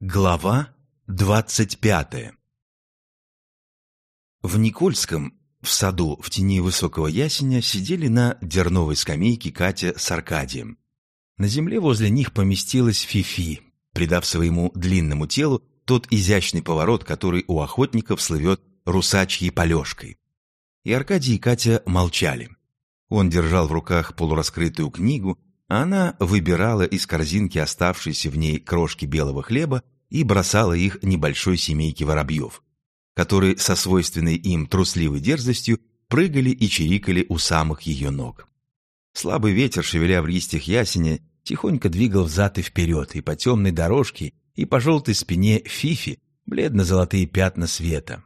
Глава двадцать пятая В Никольском, в саду в тени высокого ясеня, сидели на дерновой скамейке Катя с Аркадием. На земле возле них поместилась Фифи, придав своему длинному телу тот изящный поворот, который у охотников слывет русачьей полежкой. И Аркадий и Катя молчали. Он держал в руках полураскрытую книгу, она выбирала из корзинки оставшиеся в ней крошки белого хлеба и бросала их небольшой семейке воробьев, которые со свойственной им трусливой дерзостью прыгали и чирикали у самых ее ног. Слабый ветер, шевеля в листьях ясеня, тихонько двигал взад и вперед, и по темной дорожке, и по желтой спине Фифи бледно-золотые пятна света.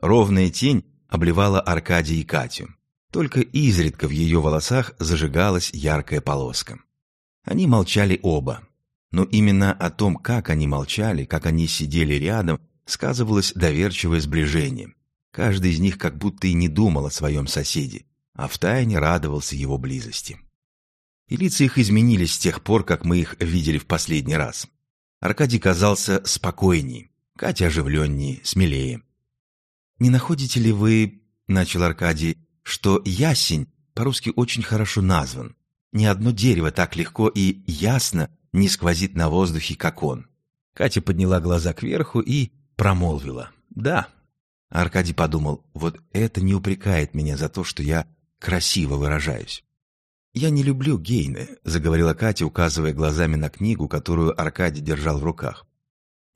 Ровная тень обливала Аркадия и Катю. Только изредка в ее волосах зажигалась яркая полоска. Они молчали оба. Но именно о том, как они молчали, как они сидели рядом, сказывалось доверчивое сближение. Каждый из них как будто и не думал о своем соседе, а втайне радовался его близости. И лица их изменились с тех пор, как мы их видели в последний раз. Аркадий казался спокойней, Катя оживленнее, смелее. «Не находите ли вы, — начал Аркадий, что ясень по-русски очень хорошо назван. Ни одно дерево так легко и ясно не сквозит на воздухе, как он. Катя подняла глаза кверху и промолвила «Да». Аркадий подумал, вот это не упрекает меня за то, что я красиво выражаюсь. «Я не люблю Гейне», — заговорила Катя, указывая глазами на книгу, которую Аркадий держал в руках.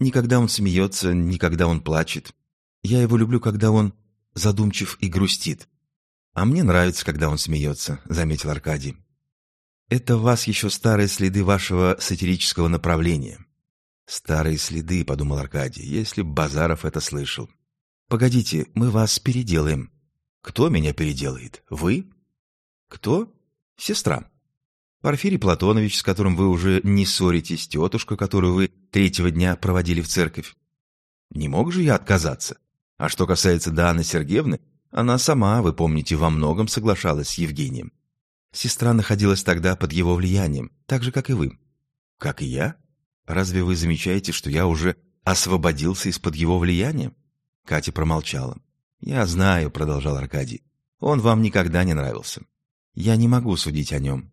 «Никогда он смеется, никогда он плачет. Я его люблю, когда он задумчив и грустит. «А мне нравится, когда он смеется», — заметил Аркадий. «Это в вас еще старые следы вашего сатирического направления». «Старые следы», — подумал Аркадий, — «если Базаров это слышал». «Погодите, мы вас переделаем». «Кто меня переделает? Вы?» «Кто?» «Сестра». Порфирий Платонович, с которым вы уже не ссоритесь, тетушка, которую вы третьего дня проводили в церковь. Не мог же я отказаться. А что касается Даны Сергеевны, она сама, вы помните, во многом соглашалась с Евгением. Сестра находилась тогда под его влиянием, так же, как и вы. Как и я? Разве вы замечаете, что я уже освободился из-под его влияния? Катя промолчала. «Я знаю», — продолжал Аркадий. «Он вам никогда не нравился. Я не могу судить о нем.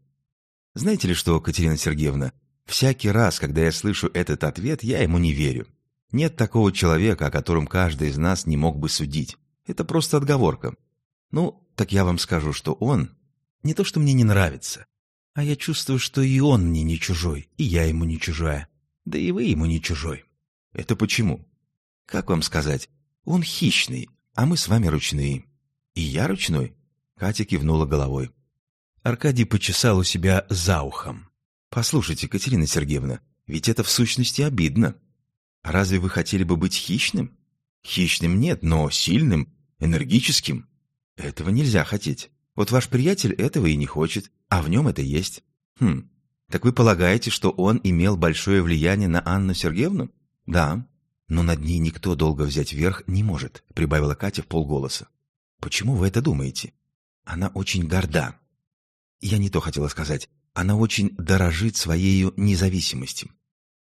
Знаете ли что, Катерина Сергеевна, всякий раз, когда я слышу этот ответ, я ему не верю. Нет такого человека, о котором каждый из нас не мог бы судить. Это просто отговорка. Ну, так я вам скажу, что он не то, что мне не нравится, а я чувствую, что и он мне не чужой, и я ему не чужая. Да и вы ему не чужой. Это почему? Как вам сказать? Он хищный, а мы с вами ручные. И я ручной? Катя кивнула головой. Аркадий почесал у себя за ухом. «Послушайте, Катерина Сергеевна, ведь это в сущности обидно. Разве вы хотели бы быть хищным? Хищным нет, но сильным, энергическим. Этого нельзя хотеть. Вот ваш приятель этого и не хочет, а в нем это есть. Хм, так вы полагаете, что он имел большое влияние на Анну Сергеевну? Да, но над ней никто долго взять верх не может, прибавила Катя в полголоса. Почему вы это думаете? Она очень горда. Я не то хотела сказать. Она очень дорожит своей независимостью.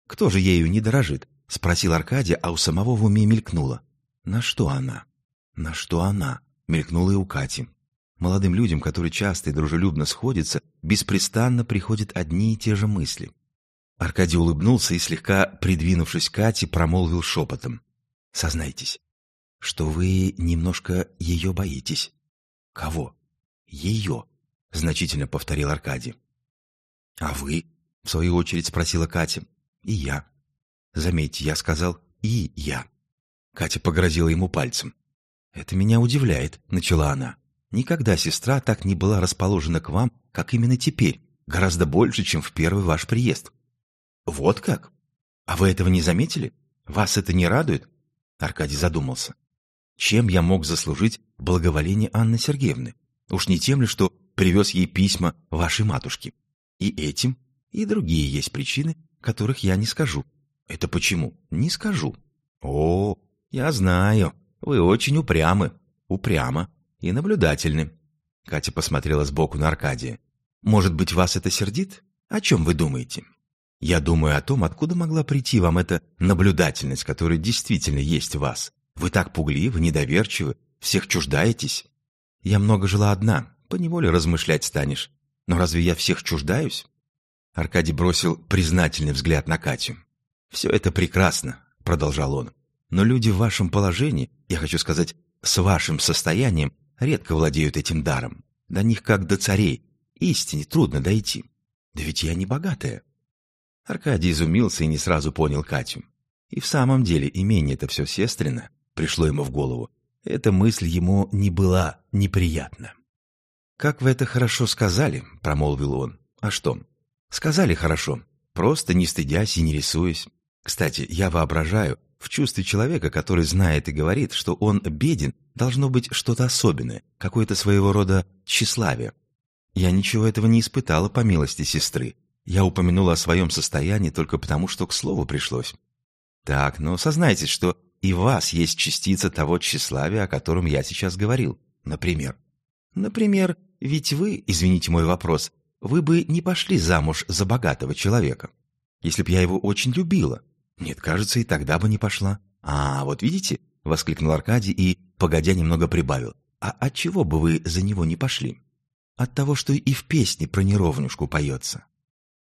Кто же ею не дорожит? Спросил Аркадий, а у самого в уме мелькнуло. На что она? На что она? Мелькнула и у Кати. Молодым людям, которые часто и дружелюбно сходятся, беспрестанно приходят одни и те же мысли. Аркадий улыбнулся и, слегка придвинувшись к Кате, промолвил шепотом. «Сознайтесь, что вы немножко ее боитесь». «Кого?» «Ее», — значительно повторил Аркадий. «А вы?» — в свою очередь спросила Катя. «И я». Заметьте, я сказал «и я». Катя погрозила ему пальцем. «Это меня удивляет», — начала она. «Никогда сестра так не была расположена к вам, как именно теперь, гораздо больше, чем в первый ваш приезд». «Вот как? А вы этого не заметили? Вас это не радует?» Аркадий задумался. «Чем я мог заслужить благоволение Анны Сергеевны? Уж не тем ли, что привез ей письма вашей матушки? И этим, и другие есть причины, которых я не скажу. Это почему? Не скажу. О, я знаю. Вы очень упрямы. Упрямо. И наблюдательны. Катя посмотрела сбоку на Аркадия. Может быть, вас это сердит? О чем вы думаете? Я думаю о том, откуда могла прийти вам эта наблюдательность, которая действительно есть в вас. Вы так пугливы, недоверчивы, всех чуждаетесь. Я много жила одна, поневоле размышлять станешь. Но разве я всех чуждаюсь?» Аркадий бросил признательный взгляд на Катю. «Все это прекрасно», — продолжал он. «Но люди в вашем положении, я хочу сказать, с вашим состоянием, редко владеют этим даром. До них как до царей. Истине трудно дойти. Да ведь я не богатая». Аркадий изумился и не сразу понял Катю. И в самом деле имение это все сестрина пришло ему в голову. Эта мысль ему не была неприятна. «Как вы это хорошо сказали», — промолвил он. «А что?» «Сказали хорошо, просто не стыдясь и не рисуясь. Кстати, я воображаю, в чувстве человека, который знает и говорит, что он беден, должно быть что-то особенное, какое-то своего рода тщеславие. Я ничего этого не испытала по милости сестры. Я упомянула о своем состоянии только потому, что к слову пришлось. Так, но сознайтесь, что и в вас есть частица того тщеславия, о котором я сейчас говорил. Например. Например, ведь вы, извините мой вопрос, вы бы не пошли замуж за богатого человека, если б я его очень любила. Нет, кажется, и тогда бы не пошла. А, вот видите, воскликнул Аркадий и, погодя, немного прибавил. А от чего бы вы за него не пошли? От того, что и в песне про неровнюшку поется.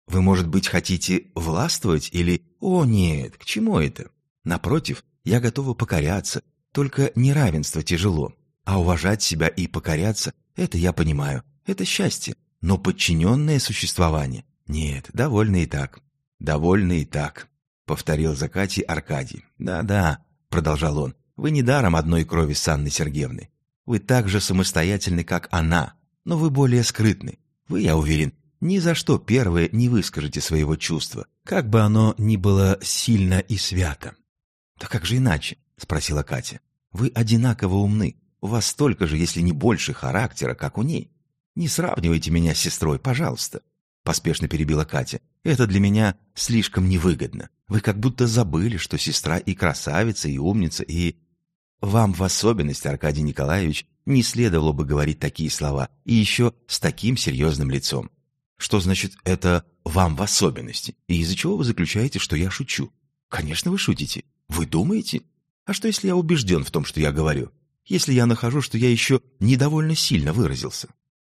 Вы, может быть, хотите властвовать или... О, нет, к чему это? Напротив, я готова покоряться, только неравенство тяжело. А уважать себя и покоряться — это я понимаю, это счастье. Но подчиненное существование — нет, довольно и так. Довольно и так, — повторил за Катей Аркадий. Да-да, — продолжал он, — вы не даром одной крови с Анной Сергеевной. Вы так же самостоятельны, как она, но вы более скрытны. Вы, я уверен, ни за что первое не выскажете своего чувства, как бы оно ни было сильно и свято. «Да как же иначе?» — спросила Катя. «Вы одинаково умны. У вас столько же, если не больше характера, как у ней. Не сравнивайте меня с сестрой, пожалуйста». Поспешно перебила Катя. «Это для меня слишком невыгодно. Вы как будто забыли, что сестра и красавица, и умница, и...» «Вам в особенности, Аркадий Николаевич, не следовало бы говорить такие слова, и еще с таким серьезным лицом. Что значит это «вам в особенности»? И из-за чего вы заключаете, что я шучу? Конечно, вы шутите. Вы думаете? А что, если я убежден в том, что я говорю? Если я нахожу, что я еще недовольно сильно выразился?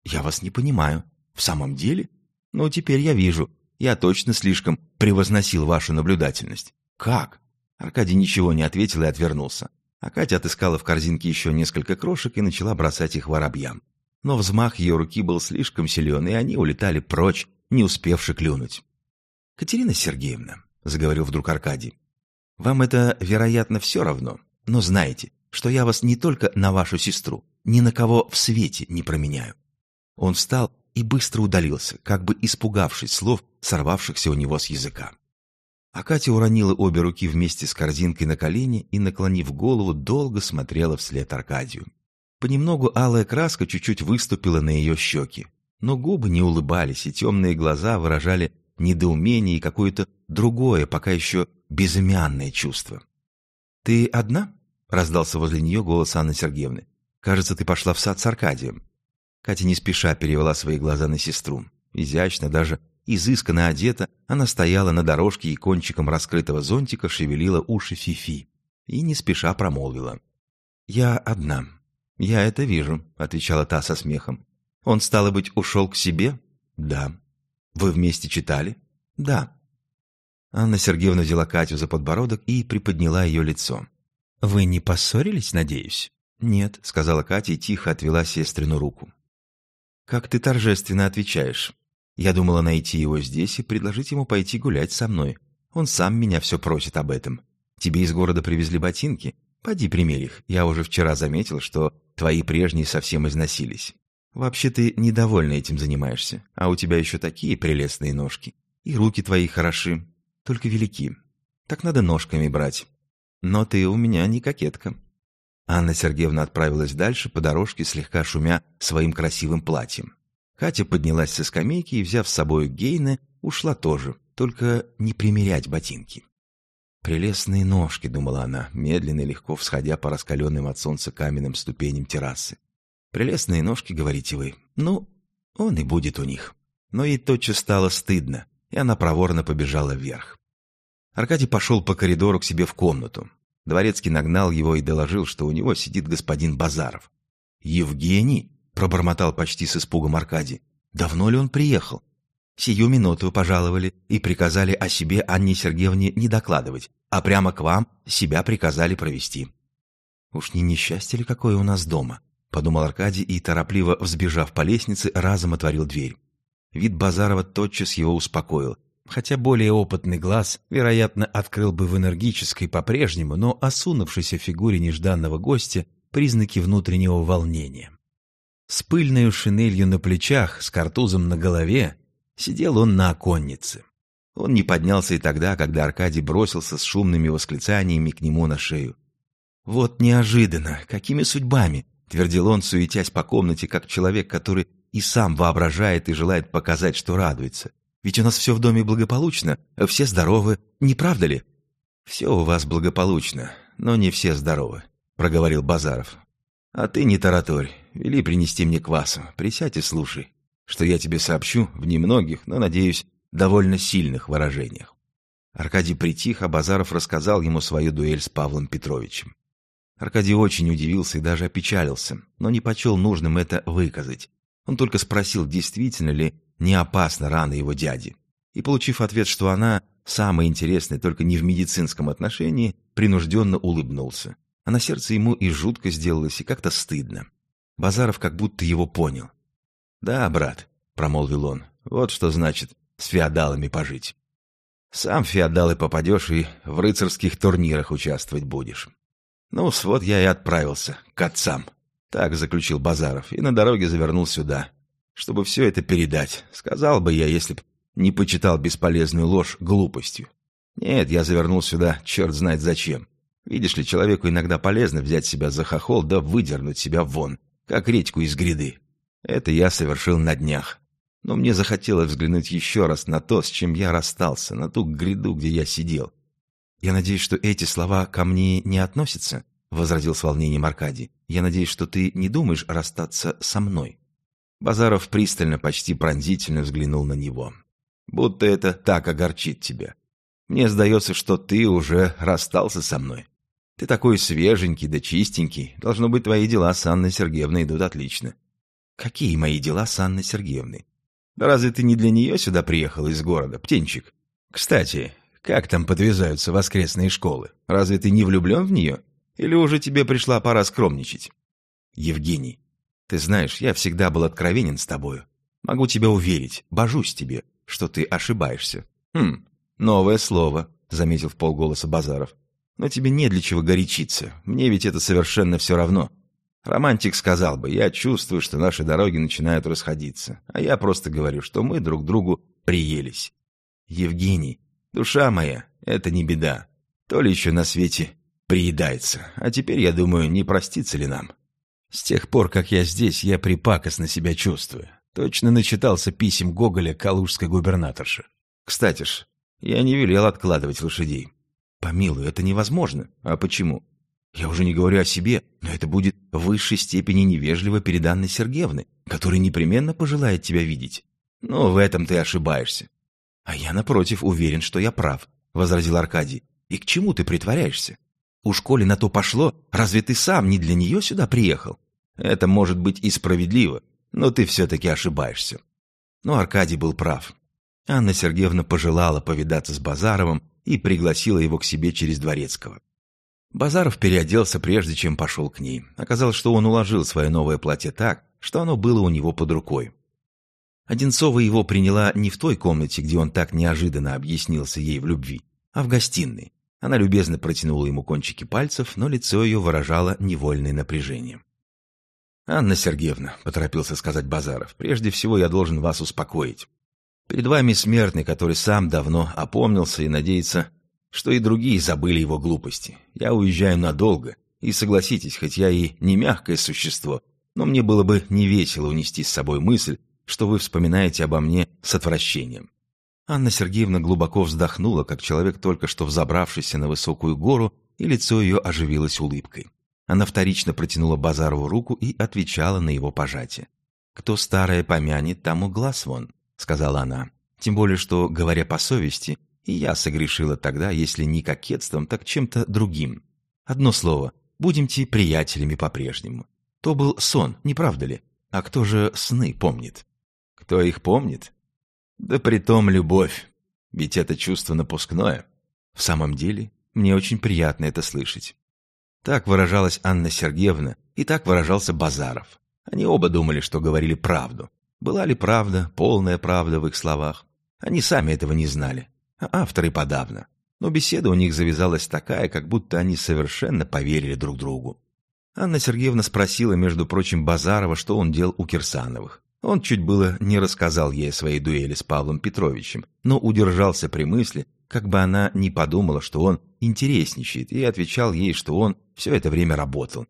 Я вас не понимаю. В самом деле? Ну, теперь я вижу. Я точно слишком превозносил вашу наблюдательность. Как? Аркадий ничего не ответил и отвернулся. А Катя отыскала в корзинке еще несколько крошек и начала бросать их воробьям. Но взмах ее руки был слишком силен, и они улетали прочь, не успевши клюнуть. «Катерина Сергеевна», — заговорил вдруг Аркадий, вам это, вероятно, все равно, но знайте, что я вас не только на вашу сестру, ни на кого в свете не променяю». Он встал и быстро удалился, как бы испугавшись слов, сорвавшихся у него с языка. А Катя уронила обе руки вместе с корзинкой на колени и, наклонив голову, долго смотрела вслед Аркадию. Понемногу алая краска чуть-чуть выступила на ее щеки, но губы не улыбались, и темные глаза выражали недоумение и какое-то другое, пока еще безымянное чувство. «Ты одна?» — раздался возле нее голос Анны Сергеевны. «Кажется, ты пошла в сад с Аркадием». Катя не спеша перевела свои глаза на сестру. Изящно, даже изысканно одета, она стояла на дорожке и кончиком раскрытого зонтика шевелила уши Фифи. И не спеша промолвила. «Я одна. Я это вижу», — отвечала та со смехом. «Он, стало быть, ушел к себе?» «Да». «Вы вместе читали?» «Да». Анна Сергеевна взяла Катю за подбородок и приподняла ее лицо. «Вы не поссорились, надеюсь?» «Нет», — сказала Катя и тихо отвела сестрину руку. «Как ты торжественно отвечаешь. Я думала найти его здесь и предложить ему пойти гулять со мной. Он сам меня все просит об этом. Тебе из города привезли ботинки? Поди примерь их. Я уже вчера заметил, что твои прежние совсем износились. Вообще ты недовольна этим занимаешься, а у тебя еще такие прелестные ножки. И руки твои хороши, только велики. Так надо ножками брать. Но ты у меня не кокетка». Анна Сергеевна отправилась дальше по дорожке, слегка шумя своим красивым платьем. Катя поднялась со скамейки и, взяв с собой Гейна, ушла тоже, только не примерять ботинки. «Прелестные ножки», — думала она, медленно и легко всходя по раскаленным от солнца каменным ступеням террасы. «Прелестные ножки, говорите вы. Ну, он и будет у них». Но ей тотчас стало стыдно. и она проворно побежала вверх. Аркадий пошел по коридору к себе в комнату. Дворецкий нагнал его и доложил, что у него сидит господин Базаров. «Евгений?» — пробормотал почти с испугом Аркадий. «Давно ли он приехал?» «Сию минуту пожаловали и приказали о себе Анне Сергеевне не докладывать, а прямо к вам себя приказали провести». «Уж не несчастье ли какое у нас дома?» — подумал Аркадий и, торопливо взбежав по лестнице, разом отворил дверь. Вид Базарова тотчас его успокоил, хотя более опытный глаз, вероятно, открыл бы в энергической по-прежнему, но осунувшейся фигуре нежданного гостя признаки внутреннего волнения. С пыльной шинелью на плечах, с картузом на голове, сидел он на оконнице. Он не поднялся и тогда, когда Аркадий бросился с шумными восклицаниями к нему на шею. «Вот неожиданно! Какими судьбами!» — твердил он, суетясь по комнате, как человек, который и сам воображает и желает показать, что радуется. Ведь у нас все в доме благополучно, все здоровы, не правда ли? Все у вас благополучно, но не все здоровы, проговорил Базаров. А ты не тараторь, вели принести мне квасу, присядь и слушай, что я тебе сообщу в немногих, но, надеюсь, довольно сильных выражениях. Аркадий притих, а Базаров рассказал ему свою дуэль с Павлом Петровичем. Аркадий очень удивился и даже опечалился, но не почел нужным это выказать. Он только спросил, действительно ли не опасна рана его дяди. И, получив ответ, что она самая интересная только не в медицинском отношении, принужденно улыбнулся. А на сердце ему и жутко сделалось, и как-то стыдно. Базаров как будто его понял. «Да, брат», — промолвил он, — «вот что значит с феодалами пожить. Сам в феодалы попадешь и в рыцарских турнирах участвовать будешь. Ну, вот я и отправился к отцам». Так заключил Базаров и на дороге завернул сюда, чтобы все это передать. Сказал бы я, если б не почитал бесполезную ложь глупостью. Нет, я завернул сюда, черт знает зачем. Видишь ли, человеку иногда полезно взять себя за хохол да выдернуть себя вон, как редьку из гряды. Это я совершил на днях. Но мне захотелось взглянуть еще раз на то, с чем я расстался, на ту гряду, где я сидел. Я надеюсь, что эти слова ко мне не относятся, — возразил с волнением Аркадий. «Я надеюсь, что ты не думаешь расстаться со мной». Базаров пристально, почти пронзительно взглянул на него. «Будто это так огорчит тебя. Мне сдается, что ты уже расстался со мной. Ты такой свеженький да чистенький. Должно быть, твои дела с Анной Сергеевной идут отлично». «Какие мои дела с Анной Сергеевной?» «Да разве ты не для нее сюда приехал из города, птенчик? Кстати, как там подвязаются воскресные школы? Разве ты не влюблен в нее?» Или уже тебе пришла пора скромничать? Евгений, ты знаешь, я всегда был откровенен с тобою. Могу тебя уверить, божусь тебе, что ты ошибаешься. Хм, новое слово, заметил в полголоса Базаров. Но тебе не для чего горячиться. Мне ведь это совершенно все равно. Романтик сказал бы, я чувствую, что наши дороги начинают расходиться. А я просто говорю, что мы друг другу приелись. Евгений, душа моя, это не беда. То ли еще на свете приедается. А теперь, я думаю, не простится ли нам? С тех пор, как я здесь, я припакостно себя чувствую. Точно начитался писем Гоголя калужской губернаторши. Кстати ж, я не велел откладывать лошадей. Помилуй, это невозможно. А почему? Я уже не говорю о себе, но это будет в высшей степени невежливо перед Анной Сергеевной, которая непременно пожелает тебя видеть. Но в этом ты ошибаешься. А я, напротив, уверен, что я прав, — возразил Аркадий. И к чему ты притворяешься? Уж коли на то пошло, разве ты сам не для нее сюда приехал? Это может быть и справедливо, но ты все-таки ошибаешься. Но Аркадий был прав. Анна Сергеевна пожелала повидаться с Базаровым и пригласила его к себе через Дворецкого. Базаров переоделся, прежде чем пошел к ней. Оказалось, что он уложил свое новое платье так, что оно было у него под рукой. Одинцова его приняла не в той комнате, где он так неожиданно объяснился ей в любви, а в гостиной, она любезно протянула ему кончики пальцев, но лицо ее выражало невольное напряжение. «Анна Сергеевна», — поторопился сказать Базаров, — «прежде всего я должен вас успокоить. Перед вами смертный, который сам давно опомнился и надеется, что и другие забыли его глупости. Я уезжаю надолго, и согласитесь, хоть я и не мягкое существо, но мне было бы не весело унести с собой мысль, что вы вспоминаете обо мне с отвращением. Анна Сергеевна глубоко вздохнула, как человек, только что взобравшийся на высокую гору, и лицо ее оживилось улыбкой. Она вторично протянула Базарову руку и отвечала на его пожатие. «Кто старое помянет, тому глаз вон», — сказала она. Тем более, что, говоря по совести, и я согрешила тогда, если не кокетством, так чем-то другим. Одно слово, будемте приятелями по-прежнему. То был сон, не правда ли? А кто же сны помнит? Кто их помнит? Да притом любовь. Ведь это чувство напускное. В самом деле, мне очень приятно это слышать. Так выражалась Анна Сергеевна, и так выражался Базаров. Они оба думали, что говорили правду. Была ли правда, полная правда в их словах? Они сами этого не знали, а авторы подавно. Но беседа у них завязалась такая, как будто они совершенно поверили друг другу. Анна Сергеевна спросила, между прочим, Базарова, что он делал у Кирсановых. Он чуть было не рассказал ей о своей дуэли с Павлом Петровичем, но удержался при мысли, как бы она не подумала, что он интересничает, и отвечал ей, что он все это время работал.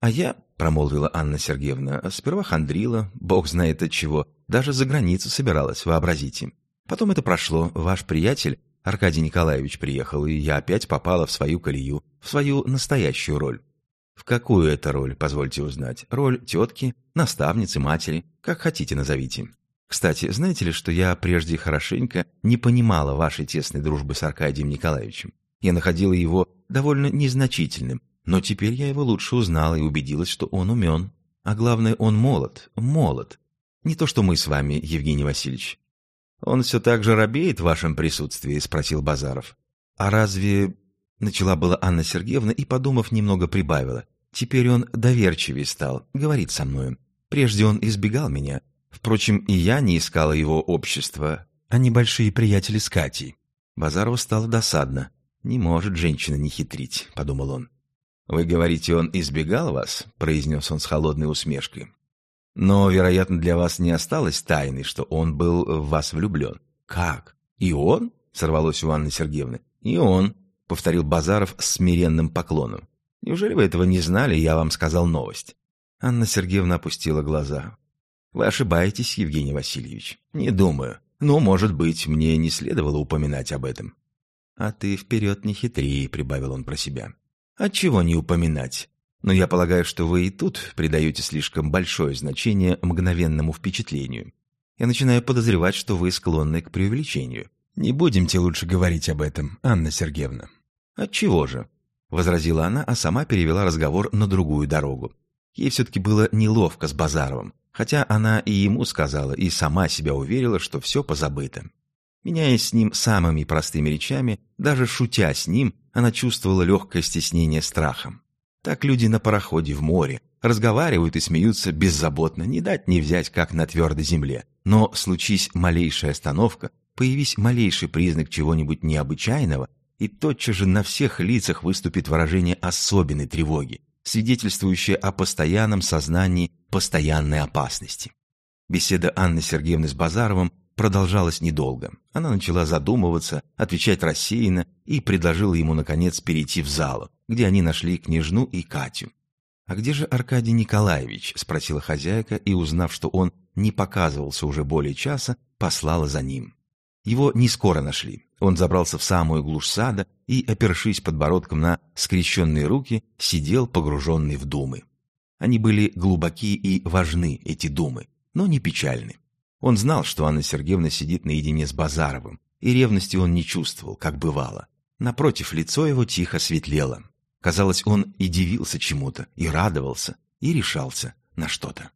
«А я», — промолвила Анна Сергеевна, — «сперва хандрила, бог знает от чего, даже за границу собиралась, вообразите. Потом это прошло, ваш приятель, Аркадий Николаевич, приехал, и я опять попала в свою колею, в свою настоящую роль. В какую это роль, позвольте узнать? Роль тетки, наставницы, матери, как хотите назовите. Кстати, знаете ли, что я прежде хорошенько не понимала вашей тесной дружбы с Аркадием Николаевичем? Я находила его довольно незначительным, но теперь я его лучше узнала и убедилась, что он умен. А главное, он молод, молод. Не то, что мы с вами, Евгений Васильевич. «Он все так же робеет в вашем присутствии?» — спросил Базаров. «А разве...» — начала была Анна Сергеевна и, подумав, немного прибавила. «Теперь он доверчивее стал, говорит со мною. Прежде он избегал меня. Впрочем, и я не искала его общества. Они большие приятели с Катей». Базарову стало досадно. «Не может женщина не хитрить», — подумал он. «Вы говорите, он избегал вас?» — произнес он с холодной усмешкой. Но, вероятно, для вас не осталось тайны, что он был в вас влюблен. Как? И он? Сорвалось у Анны Сергеевны. И он, повторил Базаров с смиренным поклоном. Неужели вы этого не знали, я вам сказал новость? Анна Сергеевна опустила глаза. Вы ошибаетесь, Евгений Васильевич. Не думаю. Но, может быть, мне не следовало упоминать об этом. А ты вперед не хитри, прибавил он про себя. Отчего не упоминать? Но я полагаю, что вы и тут придаете слишком большое значение мгновенному впечатлению. Я начинаю подозревать, что вы склонны к преувеличению. Не будемте лучше говорить об этом, Анна Сергеевна. Отчего же? возразила она, а сама перевела разговор на другую дорогу. Ей все-таки было неловко с Базаровым, хотя она и ему сказала, и сама себя уверила, что все позабыто. Меняясь с ним самыми простыми речами, даже шутя с ним, она чувствовала легкое стеснение страхом. Так люди на пароходе в море разговаривают и смеются беззаботно, не дать не взять, как на твердой земле. Но случись малейшая остановка, появись малейший признак чего-нибудь необычайного, и тотчас же на всех лицах выступит выражение особенной тревоги, свидетельствующее о постоянном сознании постоянной опасности. Беседа Анны Сергеевны с Базаровым продолжалась недолго. Она начала задумываться, отвечать рассеянно и предложила ему, наконец, перейти в залу, где они нашли княжну и Катю. «А где же Аркадий Николаевич?» – спросила хозяйка, и, узнав, что он не показывался уже более часа, послала за ним. Его не скоро нашли. Он забрался в самую глушь сада и, опершись подбородком на скрещенные руки, сидел погруженный в думы. Они были глубоки и важны, эти думы, но не печальны. Он знал, что Анна Сергеевна сидит наедине с Базаровым, и ревности он не чувствовал, как бывало. Напротив, лицо его тихо светлело. Казалось, он и дивился чему-то, и радовался, и решался на что-то.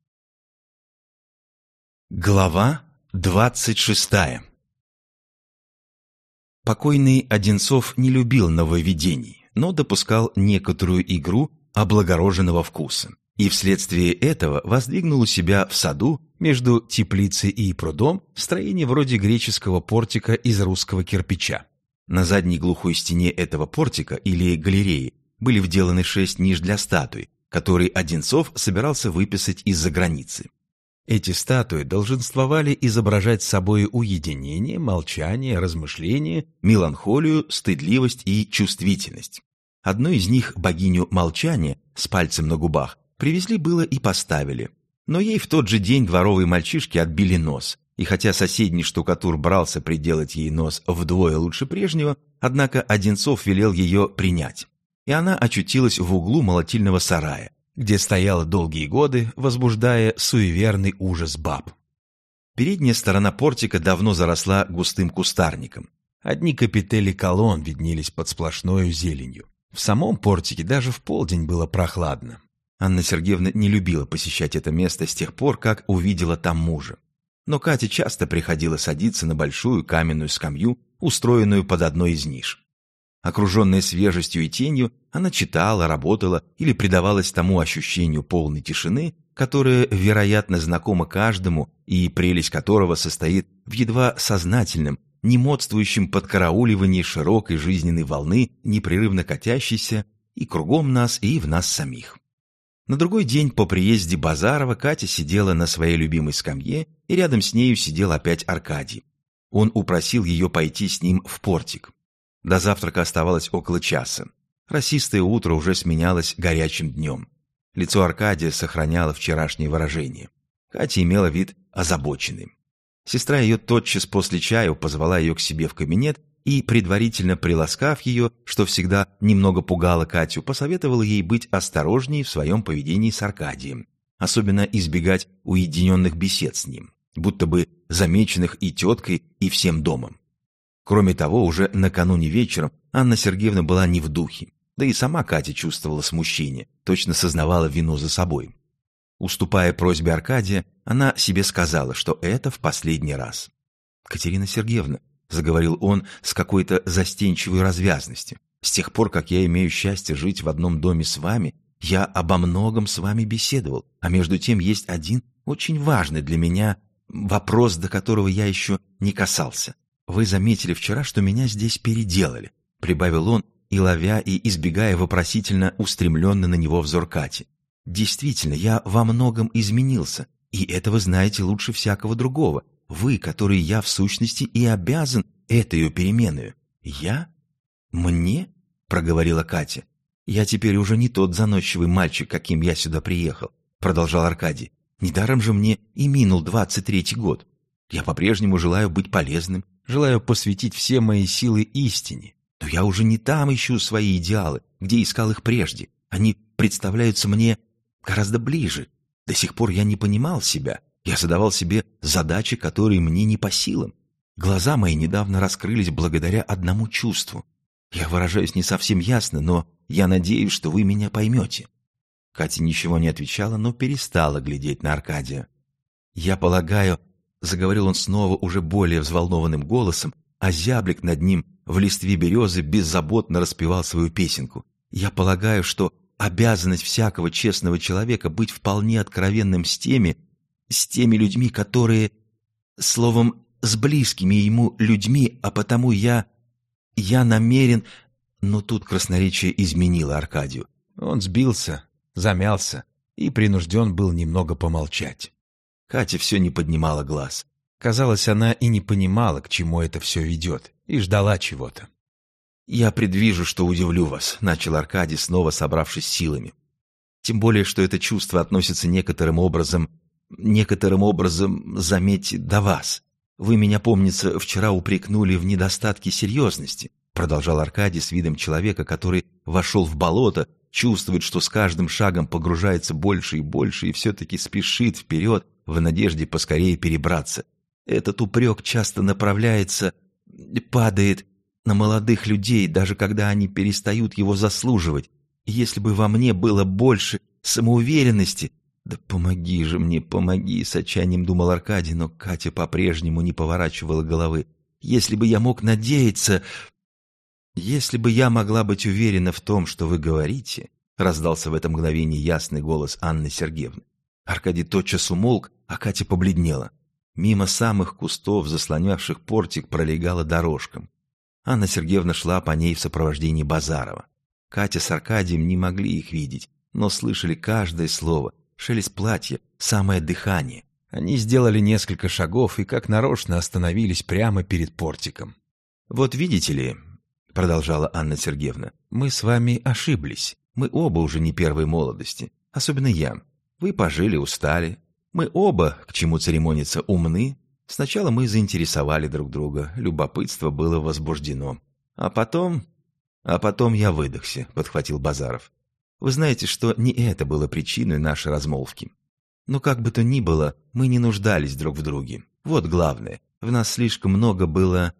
Глава двадцать шестая Покойный Одинцов не любил нововведений, но допускал некоторую игру облагороженного вкуса. И вследствие этого воздвигнул у себя в саду между теплицей и прудом строение вроде греческого портика из русского кирпича. На задней глухой стене этого портика или галереи были вделаны шесть ниш для статуй, которые Одинцов собирался выписать из-за границы. Эти статуи долженствовали изображать собой уединение, молчание, размышление, меланхолию, стыдливость и чувствительность. Одну из них, богиню молчания, с пальцем на губах, привезли было и поставили. Но ей в тот же день дворовые мальчишки отбили нос, и хотя соседний штукатур брался приделать ей нос вдвое лучше прежнего, однако Одинцов велел ее принять. И она очутилась в углу молотильного сарая, где стояла долгие годы, возбуждая суеверный ужас баб. Передняя сторона портика давно заросла густым кустарником. Одни капители колонн виднелись под сплошной зеленью. В самом портике даже в полдень было прохладно. Анна Сергеевна не любила посещать это место с тех пор, как увидела там мужа. Но Кате часто приходила садиться на большую каменную скамью, устроенную под одной из ниш. Окруженная свежестью и тенью, она читала, работала или предавалась тому ощущению полной тишины, которое, вероятно, знакомо каждому и прелесть которого состоит в едва сознательном, немодствующем подкарауливании широкой жизненной волны, непрерывно катящейся и кругом нас, и в нас самих. На другой день по приезде Базарова Катя сидела на своей любимой скамье, и рядом с нею сидел опять Аркадий. Он упросил ее пойти с ним в портик. До завтрака оставалось около часа. Расистое утро уже сменялось горячим днем. Лицо Аркадия сохраняло вчерашнее выражение. Катя имела вид озабоченный. Сестра ее тотчас после чаю позвала ее к себе в кабинет и, предварительно приласкав ее, что всегда немного пугало Катю, посоветовала ей быть осторожнее в своем поведении с Аркадием, особенно избегать уединенных бесед с ним, будто бы замеченных и теткой, и всем домом. Кроме того, уже накануне вечером Анна Сергеевна была не в духе, да и сама Катя чувствовала смущение, точно сознавала вину за собой. Уступая просьбе Аркадия, она себе сказала, что это в последний раз. «Катерина Сергеевна, — заговорил он с какой-то застенчивой развязностью. «С тех пор, как я имею счастье жить в одном доме с вами, я обо многом с вами беседовал, а между тем есть один очень важный для меня вопрос, до которого я еще не касался. Вы заметили вчера, что меня здесь переделали», — прибавил он, и ловя и избегая вопросительно устремленный на него взор Кати. «Действительно, я во многом изменился, и это вы знаете лучше всякого другого. Вы, который я в сущности и обязан этой переменою. Я? Мне? Проговорила Катя. Я теперь уже не тот заносчивый мальчик, каким я сюда приехал, продолжал Аркадий. Недаром же мне и минул двадцать третий год. Я по-прежнему желаю быть полезным, желаю посвятить все мои силы истине. Но я уже не там ищу свои идеалы, где искал их прежде. Они представляются мне гораздо ближе. До сих пор я не понимал себя, я задавал себе задачи, которые мне не по силам. Глаза мои недавно раскрылись благодаря одному чувству. Я выражаюсь не совсем ясно, но я надеюсь, что вы меня поймете». Катя ничего не отвечала, но перестала глядеть на Аркадия. «Я полагаю», — заговорил он снова уже более взволнованным голосом, а зяблик над ним в листве березы беззаботно распевал свою песенку. «Я полагаю, что обязанность всякого честного человека быть вполне откровенным с теми, с теми людьми, которые... Словом, с близкими ему людьми, а потому я... Я намерен... Но тут красноречие изменило Аркадию. Он сбился, замялся и принужден был немного помолчать. Катя все не поднимала глаз. Казалось, она и не понимала, к чему это все ведет, и ждала чего-то. «Я предвижу, что удивлю вас», — начал Аркадий, снова собравшись силами. «Тем более, что это чувство относится некоторым образом некоторым образом, заметьте, до вас. Вы меня, помнится, вчера упрекнули в недостатке серьезности, продолжал Аркадий с видом человека, который вошел в болото, чувствует, что с каждым шагом погружается больше и больше и все-таки спешит вперед в надежде поскорее перебраться. Этот упрек часто направляется, падает на молодых людей, даже когда они перестают его заслуживать. Если бы во мне было больше самоуверенности, «Да помоги же мне, помоги!» — с отчаянием думал Аркадий, но Катя по-прежнему не поворачивала головы. «Если бы я мог надеяться...» «Если бы я могла быть уверена в том, что вы говорите...» — раздался в это мгновение ясный голос Анны Сергеевны. Аркадий тотчас умолк, а Катя побледнела. Мимо самых кустов, заслонявших портик, пролегала дорожком. Анна Сергеевна шла по ней в сопровождении Базарова. Катя с Аркадием не могли их видеть, но слышали каждое слово — шелест платья, самое дыхание. Они сделали несколько шагов и как нарочно остановились прямо перед портиком. «Вот видите ли», — продолжала Анна Сергеевна, — «мы с вами ошиблись. Мы оба уже не первой молодости, особенно я. Вы пожили, устали. Мы оба, к чему церемониться, умны. Сначала мы заинтересовали друг друга, любопытство было возбуждено. А потом... А потом я выдохся», — подхватил Базаров. Вы знаете, что не это было причиной нашей размолвки. Но как бы то ни было, мы не нуждались друг в друге. Вот главное. В нас слишком много было,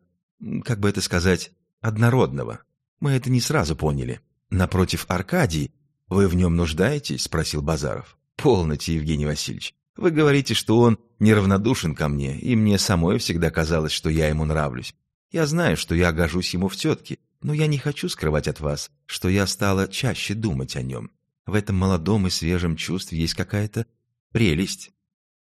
как бы это сказать, однородного. Мы это не сразу поняли. Напротив Аркадий, вы в нем нуждаетесь? Спросил Базаров. Полноте, Евгений Васильевич. Вы говорите, что он неравнодушен ко мне, и мне самой всегда казалось, что я ему нравлюсь. Я знаю, что я гожусь ему в тетке, но я не хочу скрывать от вас, что я стала чаще думать о нем. В этом молодом и свежем чувстве есть какая-то прелесть.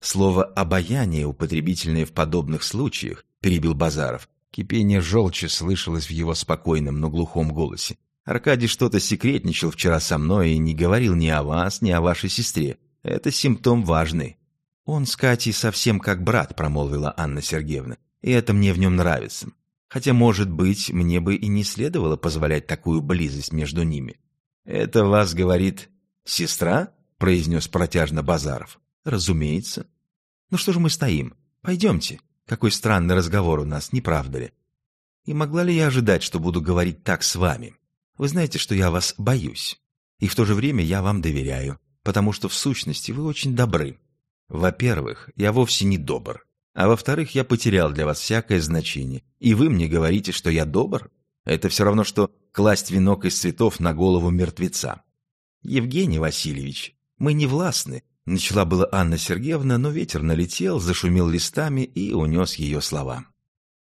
Слово «обаяние», употребительное в подобных случаях, перебил Базаров. Кипение желчи слышалось в его спокойном, но глухом голосе. Аркадий что-то секретничал вчера со мной и не говорил ни о вас, ни о вашей сестре. Это симптом важный. Он с Катей совсем как брат, промолвила Анна Сергеевна, и это мне в нем нравится. Хотя, может быть, мне бы и не следовало позволять такую близость между ними. «Это вас говорит сестра?» — произнес протяжно Базаров. «Разумеется. Ну что же мы стоим? Пойдемте. Какой странный разговор у нас, не правда ли? И могла ли я ожидать, что буду говорить так с вами? Вы знаете, что я вас боюсь. И в то же время я вам доверяю потому что в сущности вы очень добры. Во-первых, я вовсе не добр, а во-вторых, я потерял для вас всякое значение, и вы мне говорите, что я добр? Это все равно, что класть венок из цветов на голову мертвеца. Евгений Васильевич, мы не властны, начала была Анна Сергеевна, но ветер налетел, зашумел листами и унес ее слова.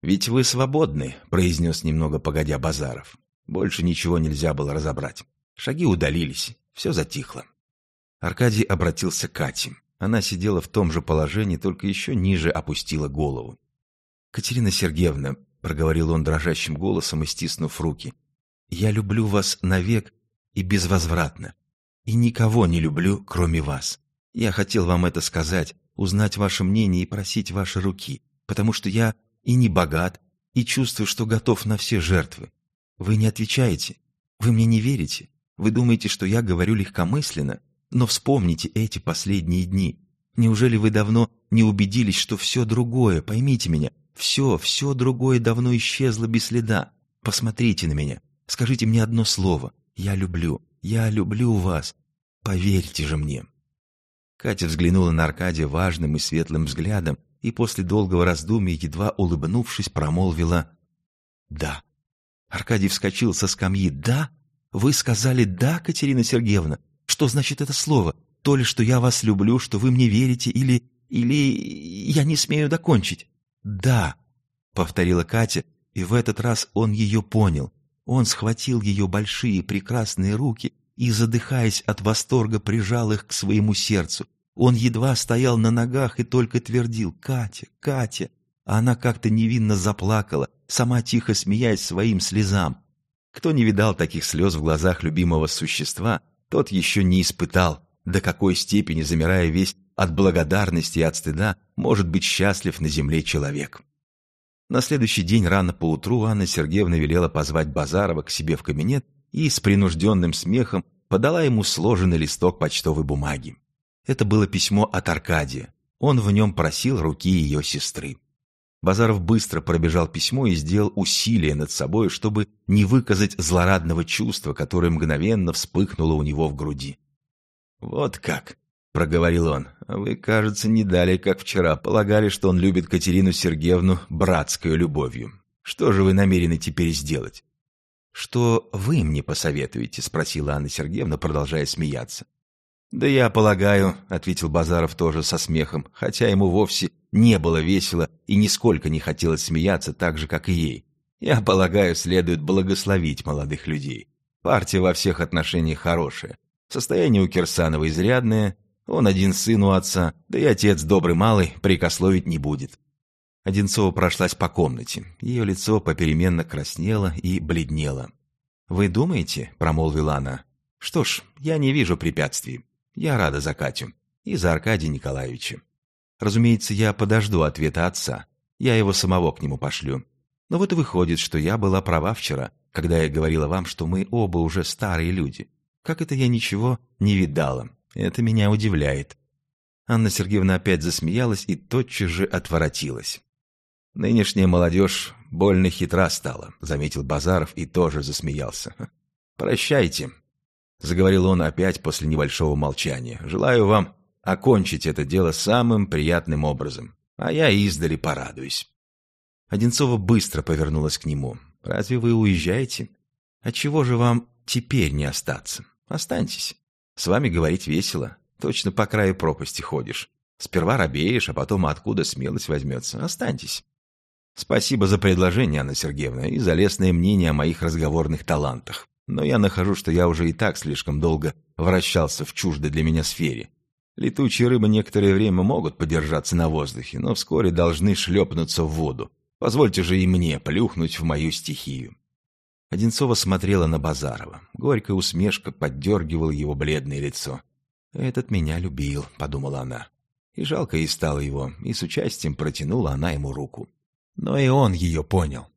«Ведь вы свободны», — произнес немного погодя Базаров. Больше ничего нельзя было разобрать. Шаги удалились, все затихло. Аркадий обратился к Кате. Она сидела в том же положении, только еще ниже опустила голову. «Катерина Сергеевна», — проговорил он дрожащим голосом и стиснув руки, «я люблю вас навек и безвозвратно, и никого не люблю, кроме вас. Я хотел вам это сказать, узнать ваше мнение и просить ваши руки, потому что я и не богат, и чувствую, что готов на все жертвы. Вы не отвечаете, вы мне не верите, вы думаете, что я говорю легкомысленно, но вспомните эти последние дни. Неужели вы давно не убедились, что все другое, поймите меня, все, все другое давно исчезло без следа? Посмотрите на меня, скажите мне одно слово. Я люблю, я люблю вас. Поверьте же мне. Катя взглянула на Аркадия важным и светлым взглядом и после долгого раздумья, едва улыбнувшись, промолвила «Да». Аркадий вскочил со скамьи «Да? Вы сказали «да», Катерина Сергеевна? Что значит это слово? То ли, что я вас люблю, что вы мне верите, или... или... я не смею докончить. Да, повторила Катя, и в этот раз он ее понял. Он схватил ее большие прекрасные руки и, задыхаясь от восторга, прижал их к своему сердцу. Он едва стоял на ногах и только твердил «Катя, Катя!» А она как-то невинно заплакала, сама тихо смеясь своим слезам. Кто не видал таких слез в глазах любимого существа, тот еще не испытал, до какой степени, замирая весь от благодарности и от стыда, может быть счастлив на земле человек. На следующий день рано поутру Анна Сергеевна велела позвать Базарова к себе в кабинет и с принужденным смехом подала ему сложенный листок почтовой бумаги. Это было письмо от Аркадия. Он в нем просил руки ее сестры. Базаров быстро пробежал письмо и сделал усилие над собой, чтобы не выказать злорадного чувства, которое мгновенно вспыхнуло у него в груди. «Вот как!» — проговорил он. «Вы, кажется, не дали, как вчера, полагали, что он любит Катерину Сергеевну братской любовью. Что же вы намерены теперь сделать?» «Что вы мне посоветуете?» — спросила Анна Сергеевна, продолжая смеяться. «Да я полагаю», — ответил Базаров тоже со смехом, хотя ему вовсе не было весело и нисколько не хотелось смеяться так же, как и ей. «Я полагаю, следует благословить молодых людей. Партия во всех отношениях хорошая. Состояние у Кирсанова изрядное, он один сын у отца, да и отец добрый малый прикословить не будет». Одинцова прошлась по комнате. Ее лицо попеременно краснело и бледнело. «Вы думаете?» — промолвила она. «Что ж, я не вижу препятствий. Я рада за Катю и за Аркадия Николаевича. Разумеется, я подожду ответа отца. Я его самого к нему пошлю. Но вот и выходит, что я была права вчера, когда я говорила вам, что мы оба уже старые люди. Как это я ничего не видала? Это меня удивляет. Анна Сергеевна опять засмеялась и тотчас же отворотилась. «Нынешняя молодежь больно хитра стала», — заметил Базаров и тоже засмеялся. «Прощайте, Заговорил он опять после небольшого молчания. «Желаю вам окончить это дело самым приятным образом. а я издали порадуюсь». Одинцова быстро повернулась к нему. «Разве вы уезжаете? Отчего же вам теперь не остаться? Останьтесь. С вами говорить весело. Точно по краю пропасти ходишь. Сперва робеешь, а потом откуда смелость возьмется. Останьтесь. Спасибо за предложение, Анна Сергеевна, и за лестное мнение о моих разговорных талантах. Но я нахожу, что я уже и так слишком долго вращался в чуждой для меня сфере. Летучие рыбы некоторое время могут подержаться на воздухе, но вскоре должны шлепнуться в воду. Позвольте же и мне плюхнуть в мою стихию. Одинцова смотрела на Базарова. Горькая усмешка поддергивала его бледное лицо. «Этот меня любил», — подумала она. И жалко ей стало его, и с участием протянула она ему руку. Но и он ее понял.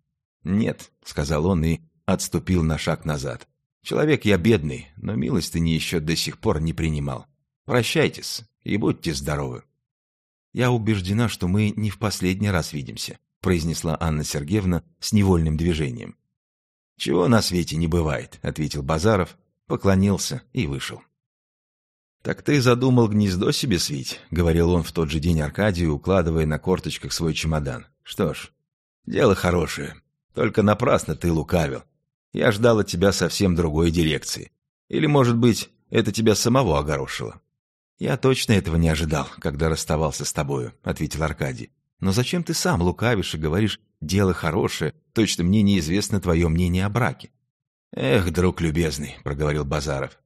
«Нет», — сказал он и отступил на шаг назад. «Человек я бедный, но милостыни еще до сих пор не принимал. Прощайтесь и будьте здоровы». «Я убеждена, что мы не в последний раз видимся», — произнесла Анна Сергеевна с невольным движением. «Чего на свете не бывает», — ответил Базаров, поклонился и вышел. «Так ты задумал гнездо себе свить?» — говорил он в тот же день Аркадию, укладывая на корточках свой чемодан. «Что ж, дело хорошее. Только напрасно ты лукавил. Я ждал от тебя совсем другой дирекции. Или, может быть, это тебя самого огорошило?» «Я точно этого не ожидал, когда расставался с тобою», — ответил Аркадий. «Но зачем ты сам лукавишь и говоришь «дело хорошее», точно мне неизвестно твое мнение о браке?» «Эх, друг любезный», — проговорил Базаров.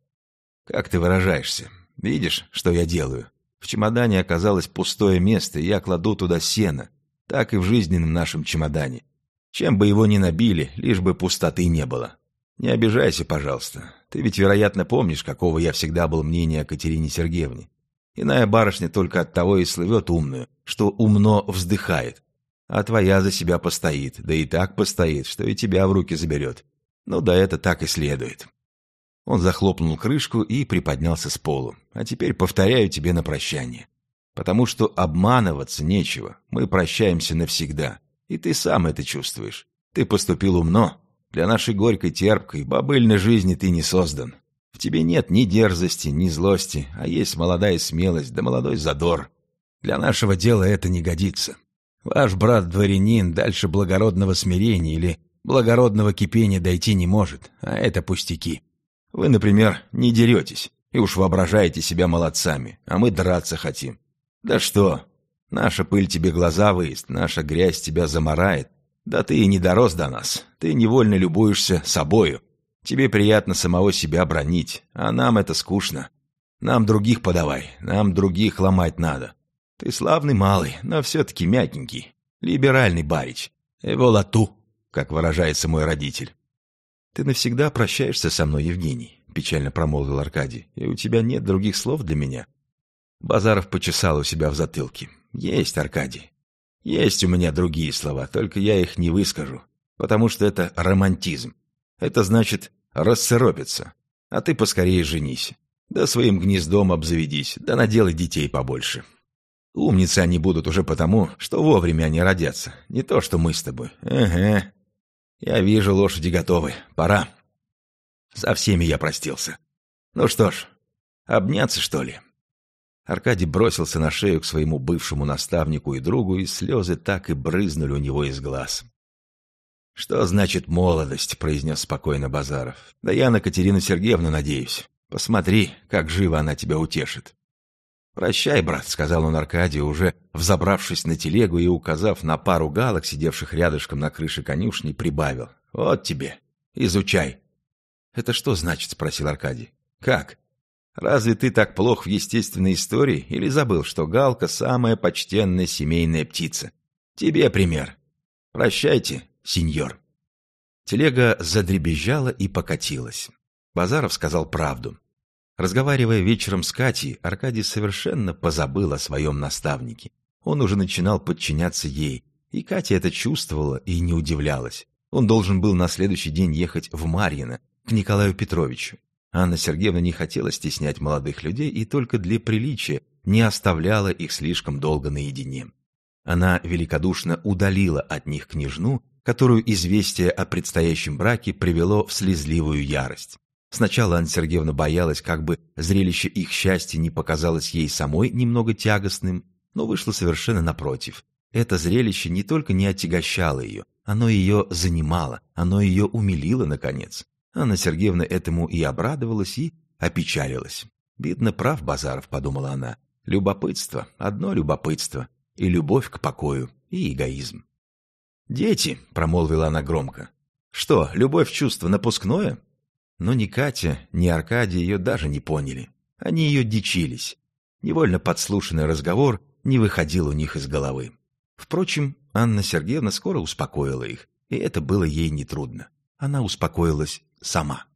«Как ты выражаешься? Видишь, что я делаю? В чемодане оказалось пустое место, и я кладу туда сено. Так и в жизненном нашем чемодане. Чем бы его ни набили, лишь бы пустоты не было. Не обижайся, пожалуйста. Ты ведь, вероятно, помнишь, какого я всегда был мнения о Катерине Сергеевне. Иная барышня только от того и слывет умную, что умно вздыхает. А твоя за себя постоит, да и так постоит, что и тебя в руки заберет. Ну да это так и следует. Он захлопнул крышку и приподнялся с полу. А теперь повторяю тебе на прощание. Потому что обманываться нечего. Мы прощаемся навсегда. И ты сам это чувствуешь. Ты поступил умно. Для нашей горькой, терпкой, бобыльной жизни ты не создан. В тебе нет ни дерзости, ни злости, а есть молодая смелость да молодой задор. Для нашего дела это не годится. Ваш брат-дворянин дальше благородного смирения или благородного кипения дойти не может, а это пустяки. Вы, например, не деретесь и уж воображаете себя молодцами, а мы драться хотим. Да что, наша пыль тебе глаза выест, наша грязь тебя заморает. Да ты и не дорос до нас, ты невольно любуешься собою. Тебе приятно самого себя бронить, а нам это скучно. Нам других подавай, нам других ломать надо. Ты славный малый, но все-таки мягенький, либеральный барич. Эволату, как выражается мой родитель. «Ты навсегда прощаешься со мной, Евгений», — печально промолвил Аркадий, «и у тебя нет других слов для меня». Базаров почесал у себя в затылке. «Есть, Аркадий. Есть у меня другие слова, только я их не выскажу, потому что это романтизм. Это значит рассыропиться. А ты поскорее женись. Да своим гнездом обзаведись, да наделай детей побольше. Умницы они будут уже потому, что вовремя они родятся. Не то, что мы с тобой. Ага, я вижу, лошади готовы. Пора. Со всеми я простился. Ну что ж, обняться, что ли?» Аркадий бросился на шею к своему бывшему наставнику и другу, и слезы так и брызнули у него из глаз. «Что значит молодость?» — произнес спокойно Базаров. «Да я на Катерину Сергеевну надеюсь. Посмотри, как живо она тебя утешит». «Прощай, брат», — сказал он Аркадию, уже взобравшись на телегу и указав на пару галок, сидевших рядышком на крыше конюшни, прибавил. «Вот тебе. Изучай». «Это что значит?» — спросил Аркадий. «Как? Разве ты так плох в естественной истории или забыл, что галка — самая почтенная семейная птица? Тебе пример. Прощайте, сеньор». Телега задребезжала и покатилась. Базаров сказал правду. Разговаривая вечером с Катей, Аркадий совершенно позабыл о своем наставнике. Он уже начинал подчиняться ей, и Катя это чувствовала и не удивлялась. Он должен был на следующий день ехать в Марьино, к Николаю Петровичу. Анна Сергеевна не хотела стеснять молодых людей и только для приличия не оставляла их слишком долго наедине. Она великодушно удалила от них княжну, которую известие о предстоящем браке привело в слезливую ярость. Сначала Анна Сергеевна боялась, как бы зрелище их счастья не показалось ей самой немного тягостным, Но вышло совершенно напротив. Это зрелище не только не отягощало ее, оно ее занимало, оно ее умилило, наконец. Анна Сергеевна этому и обрадовалась, и опечалилась. «Видно, прав Базаров», — подумала она. «Любопытство, одно любопытство, и любовь к покою, и эгоизм». «Дети», — промолвила она громко. «Что, любовь чувство напускное?» Но ни Катя, ни Аркадий ее даже не поняли. Они ее дичились. Невольно подслушанный разговор не выходил у них из головы. Впрочем, Анна Сергеевна скоро успокоила их, и это было ей нетрудно. Она успокоилась сама.